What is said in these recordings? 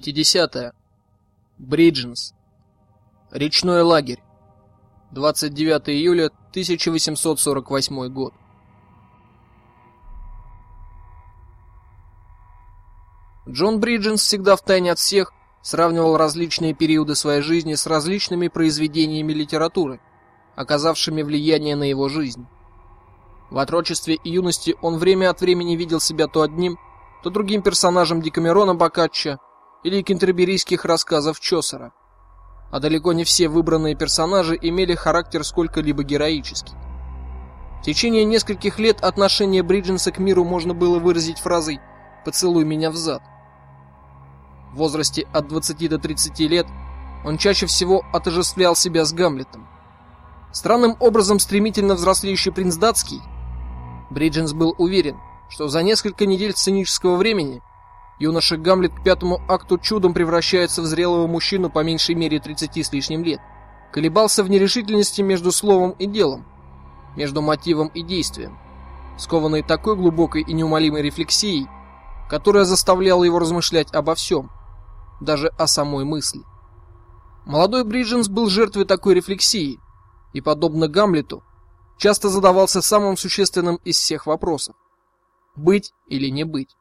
50. -е. Бридженс. Речной лагерь. 29 июля 1848 год. Джон Бридженс всегда втайне от всех сравнивал различные периоды своей жизни с различными произведениями литературы, оказавшими влияние на его жизнь. В отрочестве и юности он время от времени видел себя то одним, то другим персонажем Декамерона Боккаччо или кентерберийских рассказов Чосера. А далеко не все выбранные персонажи имели характер сколько-либо героический. В течение нескольких лет отношение Бридженса к миру можно было выразить фразой «поцелуй меня в зад». В возрасте от 20 до 30 лет он чаще всего отождествлял себя с Гамлетом. Странным образом стремительно взрослеющий принц датский, Бридженс был уверен, что за несколько недель сценического времени – Юноша Гамлет к пятому акту чудом превращается в зрелого мужчину по меньшей мере 30 с лишним лет. Колебался в нерешительности между словом и делом, между мотивом и действием, скованный такой глубокой и неумолимой рефлексией, которая заставляла его размышлять обо всем, даже о самой мысли. Молодой Бридженс был жертвой такой рефлексии и, подобно Гамлету, часто задавался самым существенным из всех вопросов: быть или не быть.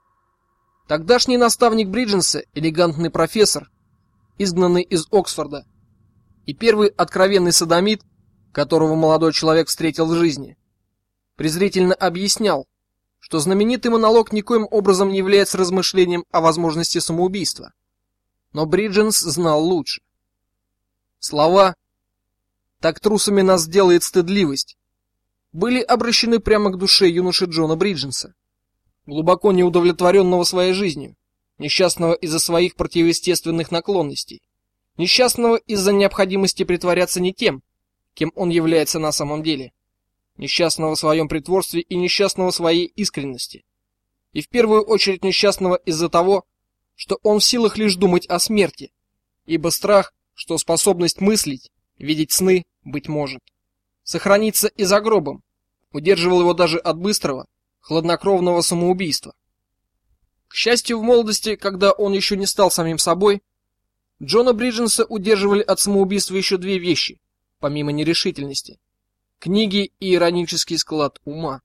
Тогдашний наставник Бридженса, элегантный профессор, изгнанный из Оксфорда, и первый откровенный садомит, которого молодой человек встретил в жизни, презрительно объяснял, что знаменитый монолог никоим образом не является размышлением о возможности самоубийства. Но Бридженс знал лучше. Слова «Так трусами нас делает стыдливость» были обращены прямо к душе юноши Джона Бридженса глубоко неудовлетворенного своей жизнью, несчастного из-за своих противоестественных наклонностей, несчастного из-за необходимости притворяться не тем, кем он является на самом деле, несчастного в своем притворстве и несчастного в своей искренности. И в первую очередь несчастного из-за того, что он в силах лишь думать о смерти, ибо страх, что способность мыслить, видеть сны, быть может, сохраниться и за гробом, удерживал его даже от быстрого, хладнокровного самоубийства. К счастью, в молодости, когда он еще не стал самим собой, Джона Бридженса удерживали от самоубийства еще две вещи, помимо нерешительности: книги и иронический склад ума.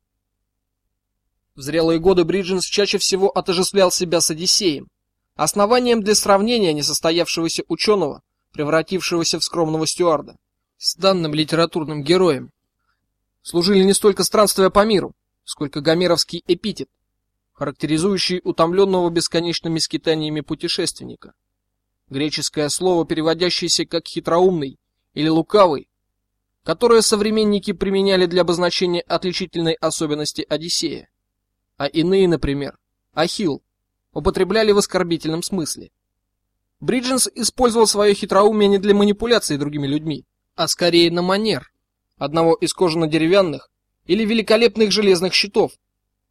В зрелые годы Бридженс чаще всего отождествлял себя с Одиссеем, основанием для сравнения несостоявшегося ученого, превратившегося в скромного стюарда, с данным литературным героем. Служили не столько странствия по миру, сколько гомеровский эпитет, характеризующий утомленного бесконечными скитаниями путешественника. Греческое слово, переводящееся как хитроумный или лукавый, которое современники применяли для обозначения отличительной особенности Одиссея, а иные, например, Ахилл, употребляли в оскорбительном смысле. Бридженс использовал свое хитроумие не для манипуляции другими людьми, а скорее на манер одного из кожано-деревянных или великолепных железных щитов,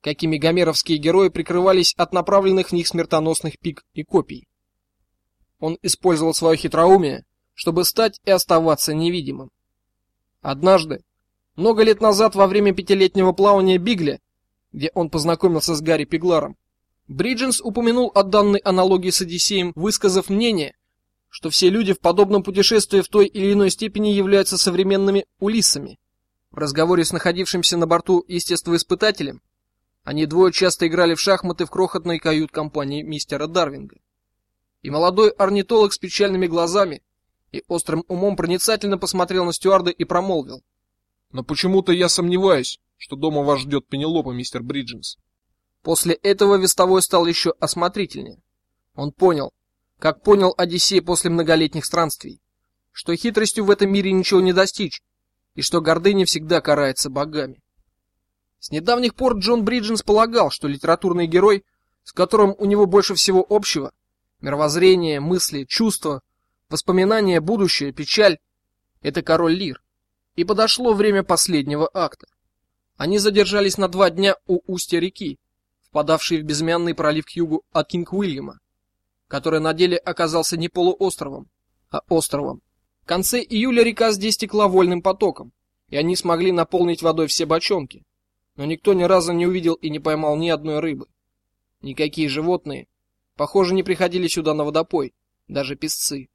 какими гомеровские герои прикрывались от направленных в них смертоносных пик и копий. Он использовал свое хитроумие, чтобы стать и оставаться невидимым. Однажды, много лет назад во время пятилетнего плавания Бигля, где он познакомился с Гарри Пигларом, Бридженс упомянул о данной аналогии с Одиссеем, высказав мнение, что все люди в подобном путешествии в той или иной степени являются современными Улиссами. В разговоре с находившимся на борту естествоиспытателем они двое часто играли в шахматы в крохотной кают-компании мистера Дарвинга. И молодой орнитолог с печальными глазами и острым умом проницательно посмотрел на стюарда и промолвил: "Но почему-то я сомневаюсь, что дома вас ждет Пенелопа, мистер Бридженс". После этого вестовой стал еще осмотрительнее. Он понял, как понял Одиссей после многолетних странствий, что хитростью в этом мире ничего не достичь, и что гордыня всегда карается богами. С недавних пор Джон Бридженс полагал, что литературный герой, с которым у него больше всего общего, мировоззрение, мысли, чувства, воспоминания, будущее, печаль это король Лир. И подошло время последнего акта. Они задержались на два дня у устья реки, впадавшей в безымянный пролив к югу от Кинг-Уильяма, который на деле оказался не полуостровом, а островом. В конце июля река здесь текла вольным потоком, и они смогли наполнить водой все бочонки. Но никто ни разу не увидел и не поймал ни одной рыбы. Никакие животные, похоже, не приходили сюда на водопой, даже песцы.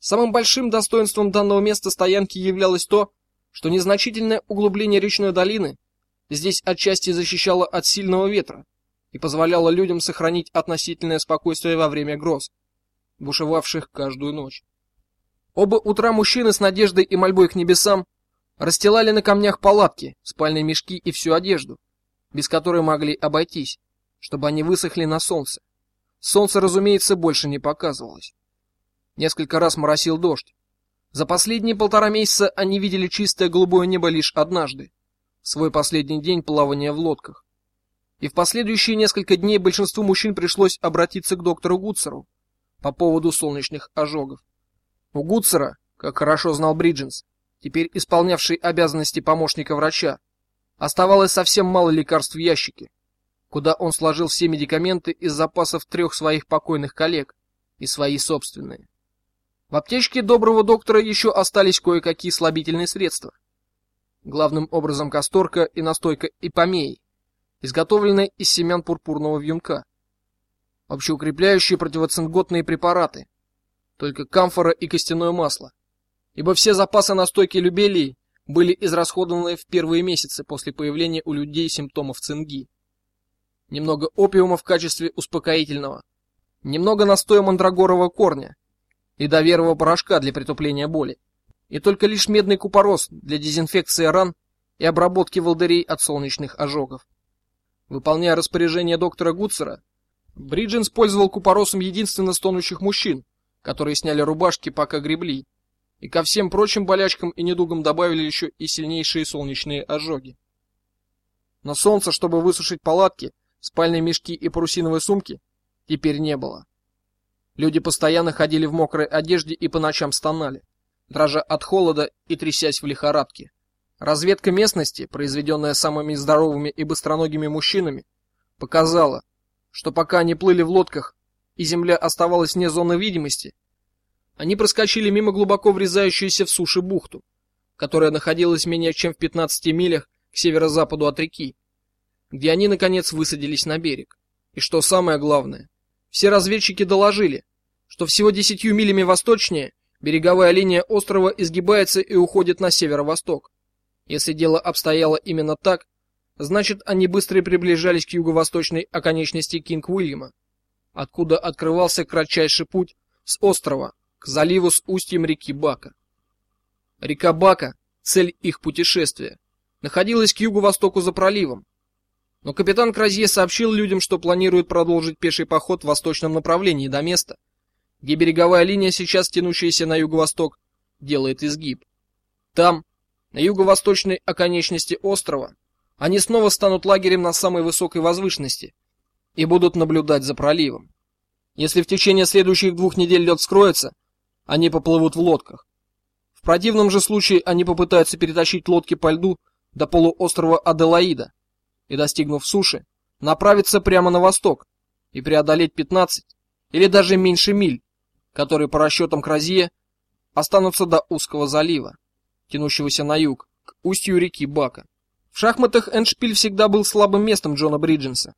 Самым большим достоинством данного места стоянки являлось то, что незначительное углубление речной долины здесь отчасти защищало от сильного ветра и позволяло людям сохранить относительное спокойствие во время гроз, бушевавших каждую ночь. Оба утра мужчины с надеждой и мольбой к небесам расстилали на камнях палатки, спальные мешки и всю одежду, без которой могли обойтись, чтобы они высохли на солнце. Солнце, разумеется, больше не показывалось. Несколько раз моросил дождь. За последние полтора месяца они видели чистое голубое небо лишь однажды, свой последний день плавания в лодках. И в последующие несколько дней большинству мужчин пришлось обратиться к доктору Гуцеру по поводу солнечных ожогов. У Гуцера, как хорошо знал Бридженс, теперь исполнявший обязанности помощника врача, оставалось совсем мало лекарств в ящике, куда он сложил все медикаменты из запасов трех своих покойных коллег и свои собственные. В аптечке доброго доктора еще остались кое-какие слабительные средства. Главным образом касторка и настойка ипомеи, изготовленная из семян пурпурного вьюнка. Общеукрепляющие противоцинготные препараты, только камфора и костяное масло. Ибо все запасы настойки любелии были израсходованы в первые месяцы после появления у людей симптомов цинги. Немного опиума в качестве успокоительного, немного настоя мандрагорового корня и доверового порошка для притупления боли, и только лишь медный купорос для дезинфекции ран и обработки волдырей от солнечных ожогов. Выполняя распоряжение доктора Гуцера, Бриджин использовал купоросом единственно стонущих мужчин, которые сняли рубашки, пока гребли, и ко всем прочим болячкам и недугам добавили еще и сильнейшие солнечные ожоги. Но солнца, чтобы высушить палатки, спальные мешки и парусиновые сумки, теперь не было. Люди постоянно ходили в мокрой одежде и по ночам стонали, дрожа от холода и трясясь в лихорадке. Разведка местности, произведенная самыми здоровыми и быстроногими мужчинами, показала, что пока они плыли в лодках и земля оставалась вне зоны видимости, они проскочили мимо глубоко врезающейся в суше бухту, которая находилась менее чем в 15 милях к северо-западу от реки, где они наконец высадились на берег. И что самое главное, все разведчики доложили, что всего десятью милями восточнее береговая линия острова изгибается и уходит на северо-восток. Если дело обстояло именно так, значит, они быстро приближались к юго-восточной оконечности Кинг-Уильяма откуда открывался кратчайший путь с острова к заливу с устьем реки Бака. Река Бака, цель их путешествия, находилась к юго-востоку за проливом. Но капитан Кразье сообщил людям, что планирует продолжить пеший поход в восточном направлении до места, где береговая линия, сейчас тянущаяся на юго-восток, делает изгиб. Там, на юго-восточной оконечности острова, они снова станут лагерем на самой высокой возвышенности, и будут наблюдать за проливом. Если в течение следующих двух недель лед скроется, они поплывут в лодках. В противном же случае они попытаются перетащить лодки по льду до полуострова Аделаида и, достигнув суши, направиться прямо на восток и преодолеть 15 или даже меньше миль, которые по расчетам Кразье останутся до узкого залива, тянущегося на юг, к устью реки Бака. В шахматах эндшпиль всегда был слабым местом Джона Бридженса.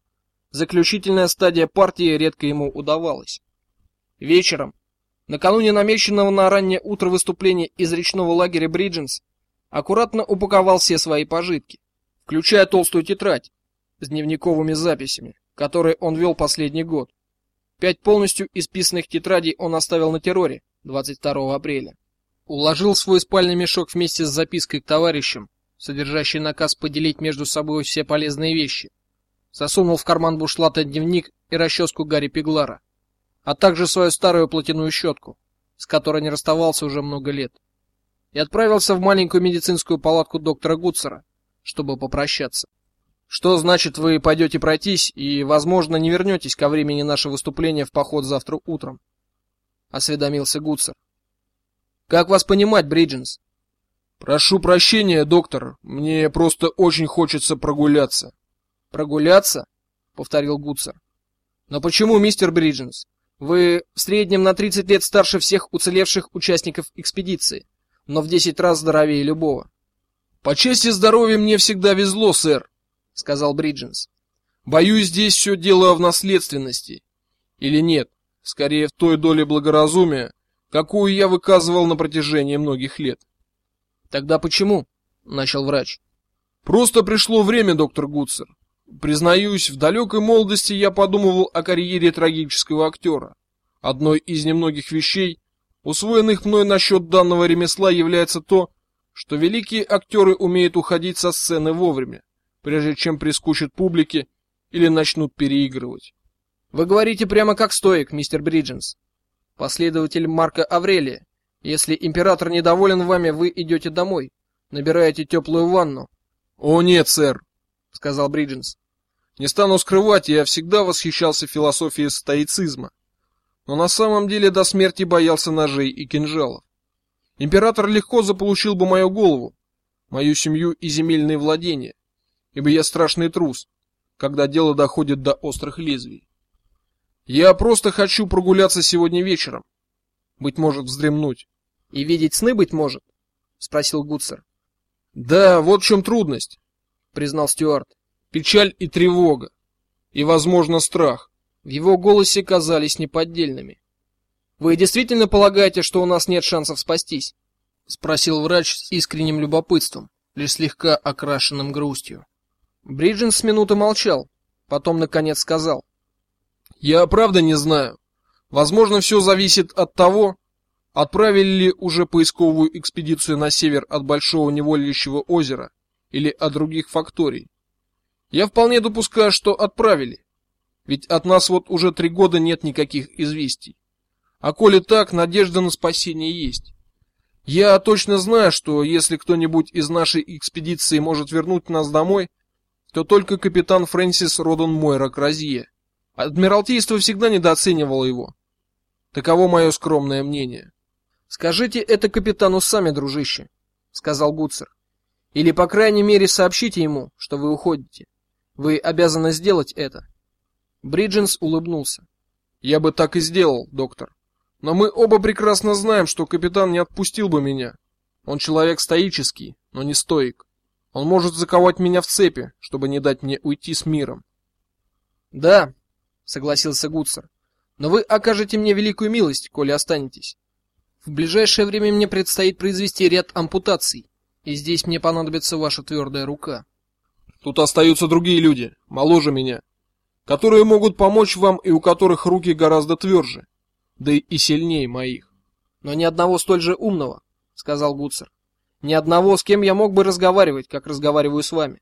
Заключительная стадия партии редко ему удавалась. Вечером, накануне намеченного на раннее утро выступления из речного лагеря Бридженс, аккуратно упаковал все свои пожитки, включая толстую тетрадь с дневниковыми записями, которые он вел последний год. Пять полностью исписанных тетрадей он оставил на терроре 22 апреля. Уложил свой спальный мешок вместе с запиской к товарищам, содержащей наказ поделить между собой все полезные вещи засунул в карман бушлата дневник и расческу Гарри Пиглара, а также свою старую платяную щетку, с которой не расставался уже много лет, и отправился в маленькую медицинскую палатку доктора Гуцера, чтобы попрощаться. Что значит вы пойдете пройтись и, возможно, не вернетесь ко времени нашего выступления в поход завтра утром? осведомился Гуцер. Как вас понимать, Бридженс? Прошу прощения, доктор, мне просто очень хочется прогуляться. Прогуляться? повторил Гуцер. Но почему, мистер Бридженс? Вы в среднем на 30 лет старше всех уцелевших участников экспедиции, но в 10 раз здоровее любого. По части здоровья мне всегда везло, сэр, сказал Бридженс. Боюсь, здесь все дело в наследственности. Или нет, скорее в той доле благоразумия, какую я выказывал на протяжении многих лет. Тогда почему? начал врач. Просто пришло время, доктор Гудсер. Признаюсь, в далекой молодости я подумывал о карьере трагического актера. Одной из немногих вещей, усвоенных мной насчет данного ремесла, является то, что великие актеры умеют уходить со сцены вовремя, прежде чем прискучат публике или начнут переигрывать. Вы говорите прямо как стоик, мистер Бридженс. Последователь Марка Аврелия. Если император недоволен вами, вы идете домой, набираете теплую ванну. О нет, сэр, сказал Бридженс. Не стану скрывать, я всегда восхищался философией стоицизма, но на самом деле до смерти боялся ножей и кинжалов. Император легко заполучил бы мою голову, мою семью и земельные владения, ибо я страшный трус, когда дело доходит до острых лезвий. Я просто хочу прогуляться сегодня вечером. Быть может, вздремнуть. И видеть сны, быть может? Спросил Гудсер. Да, вот в чем трудность, признал Стюарт. Печаль и тревога. И, возможно, страх. В его голосе казались неподдельными. Вы действительно полагаете, что у нас нет шансов спастись? спросил врач с искренним любопытством, лишь слегка окрашенным грустью. Бриджин с минуты молчал, потом наконец сказал: "Я правда не знаю. Возможно, все зависит от того, отправили ли уже поисковую экспедицию на север от Большого Невольничьего озера или от других факторий. Я вполне допускаю, что отправили. Ведь от нас вот уже три года нет никаких известий. А коли так, надежда на спасение есть. Я точно знаю, что если кто-нибудь из нашей экспедиции может вернуть нас домой, то только капитан Фрэнсис Родон Мойра Кразье. Адмиралтейство всегда недооценивало его. Таково мое скромное мнение. Скажите это капитану сами, дружище, сказал Гуцер. Или по крайней мере сообщите ему, что вы уходите. Вы обязаны сделать это. Бридженс улыбнулся. Я бы так и сделал, доктор. Но мы оба прекрасно знаем, что капитан не отпустил бы меня. Он человек стоический, но не стоик. Он может заковать меня в цепи, чтобы не дать мне уйти с миром. Да, согласился Гуцер. Но вы окажете мне великую милость, коли останетесь. В ближайшее время мне предстоит произвести ряд ампутаций, и здесь мне понадобится ваша твердая рука. Тут остаются другие люди, моложе меня, которые могут помочь вам и у которых руки гораздо тверже, да и сильнее моих. Но ни одного столь же умного, сказал Гуцер. Ни одного, с кем я мог бы разговаривать, как разговариваю с вами.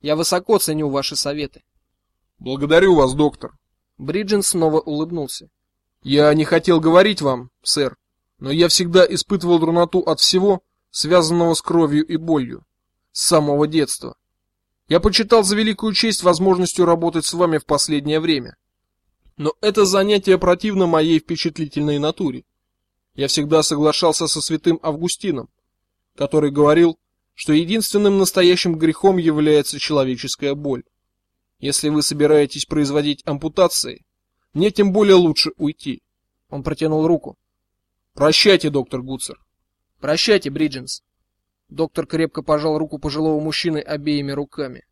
Я высоко ценю ваши советы. Благодарю вас, доктор. Бриджин снова улыбнулся. Я не хотел говорить вам, сэр, но я всегда испытывал дурноту от всего, связанного с кровью и болью, с самого детства. Я почитал за великую честь возможностью работать с вами в последнее время. Но это занятие противно моей впечатлительной натуре. Я всегда соглашался со святым Августином, который говорил, что единственным настоящим грехом является человеческая боль. Если вы собираетесь производить ампутации, мне тем более лучше уйти. Он протянул руку. Прощайте, доктор Гуцер. Прощайте, Бридженс. Доктор крепко пожал руку пожилого мужчины обеими руками.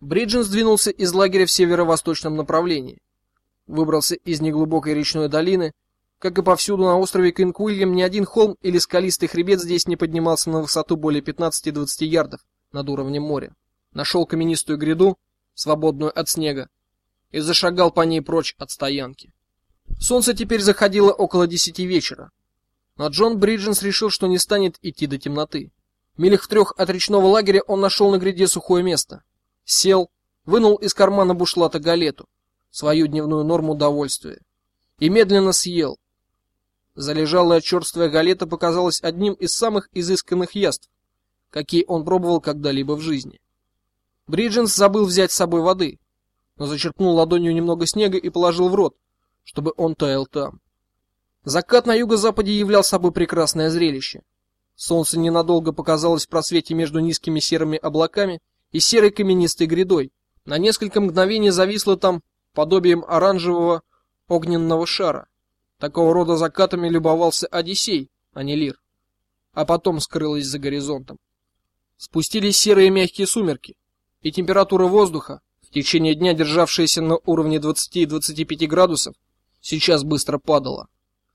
Бриджин сдвинулся из лагеря в северо-восточном направлении. Выбрался из неглубокой речной долины. Как и повсюду на острове Кинг-Уильям, ни один холм или скалистый хребет здесь не поднимался на высоту более 15-20 ярдов над уровнем моря. Нашел каменистую гряду, свободную от снега, и зашагал по ней прочь от стоянки. Солнце теперь заходило около десяти вечера. Но Джон Бридженс решил, что не станет идти до темноты. Милях в трех от речного лагеря он нашел на гряде сухое место. Сел, вынул из кармана бушлата галету, свою дневную норму довольствия, и медленно съел. Залежалая черствая галета показалась одним из самых изысканных яств, какие он пробовал когда-либо в жизни. Бридженс забыл взять с собой воды, но зачерпнул ладонью немного снега и положил в рот, чтобы он таял там. Закат на юго-западе являл собой прекрасное зрелище. Солнце ненадолго показалось в просвете между низкими серыми облаками и серой каменистой грядой. На несколько мгновений зависло там подобием оранжевого огненного шара. Такого рода закатами любовался Одиссей, а не Лир. А потом скрылось за горизонтом. Спустились серые мягкие сумерки, и температура воздуха в течение дня державшаяся на уровне 20-25 градусов, сейчас быстро падала.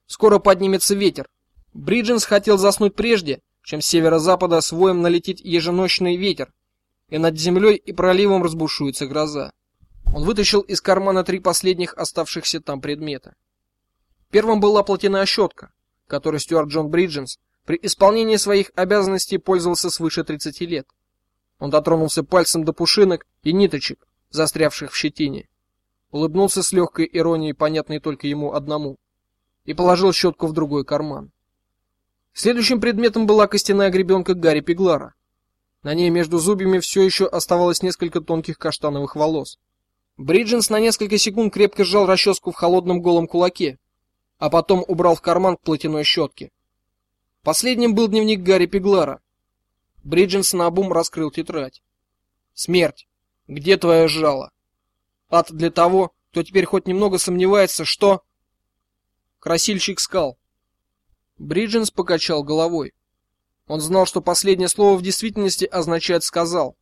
Скоро поднимется ветер. Бридженс хотел заснуть прежде, чем с северо-запада с воем налетит еженочный ветер, и над землей и проливом разбушуется гроза. Он вытащил из кармана три последних оставшихся там предмета. Первым была платяная щетка, которой Стюарт Джон Бридженс при исполнении своих обязанностей пользовался свыше 30 лет. Он дотронулся пальцем до пушинок и ниточек, застрявших в щетине. Улыбнулся с легкой иронией, понятной только ему одному, и положил щетку в другой карман. Следующим предметом была костяная гребенка Гарри Пиглара. На ней между зубьями все еще оставалось несколько тонких каштановых волос. Бридженс на несколько секунд крепко сжал расческу в холодном голом кулаке, а потом убрал в карман к платяной щетке. Последним был дневник Гарри Пиглара. Бридженс наобум раскрыл тетрадь. Смерть. Где твое жало? Ад для того, кто теперь хоть немного сомневается, что Красильщик скал. Бридженс покачал головой. Он знал, что последнее слово в действительности означает сказал,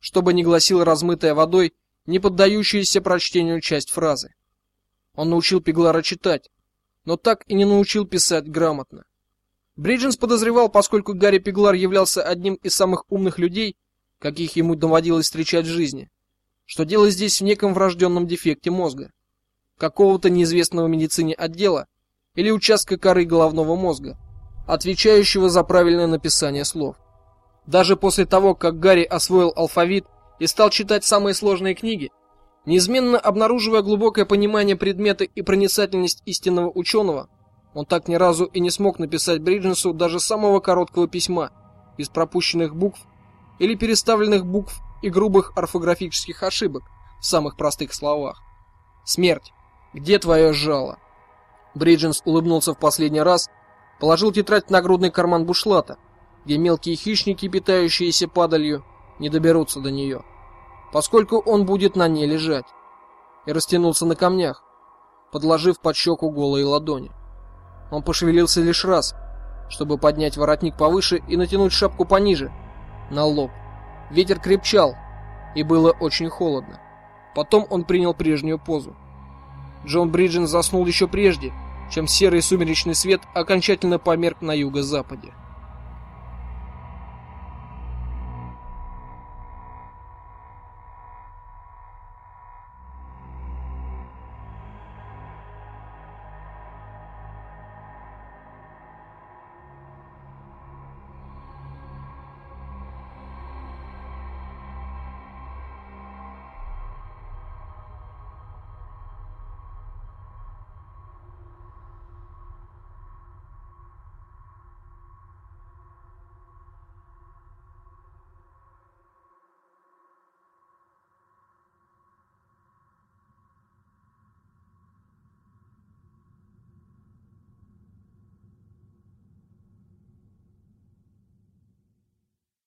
что бы ни гласила размытая водой, не поддающаяся прочтению часть фразы. Он научил Пиглара читать, но так и не научил писать грамотно. Бридженс подозревал, поскольку Гарри Пиглар являлся одним из самых умных людей, каких ему доводилось встречать в жизни, что дело здесь в неком врожденном дефекте мозга, какого-то неизвестного медицине отдела или участка коры головного мозга, отвечающего за правильное написание слов. Даже после того, как Гарри освоил алфавит и стал читать самые сложные книги, неизменно обнаруживая глубокое понимание предмета и проницательность истинного ученого, он так ни разу и не смог написать Бридженсу даже самого короткого письма, без пропущенных букв или переставленных букв и грубых орфографических ошибок в самых простых словах. Смерть. Где твое жало? Бридженс улыбнулся в последний раз, положил тетрадь в нагрудный карман бушлата, где мелкие хищники, питающиеся падалью, не доберутся до нее, поскольку он будет на ней лежать, и растянулся на камнях, подложив под щеку голые ладони. Он пошевелился лишь раз, чтобы поднять воротник повыше и натянуть шапку пониже, на лоб. Ветер крепчал, и было очень холодно. Потом он принял прежнюю позу. Джон Бриджен заснул еще прежде, чем серый сумеречный свет окончательно померк на юго-западе.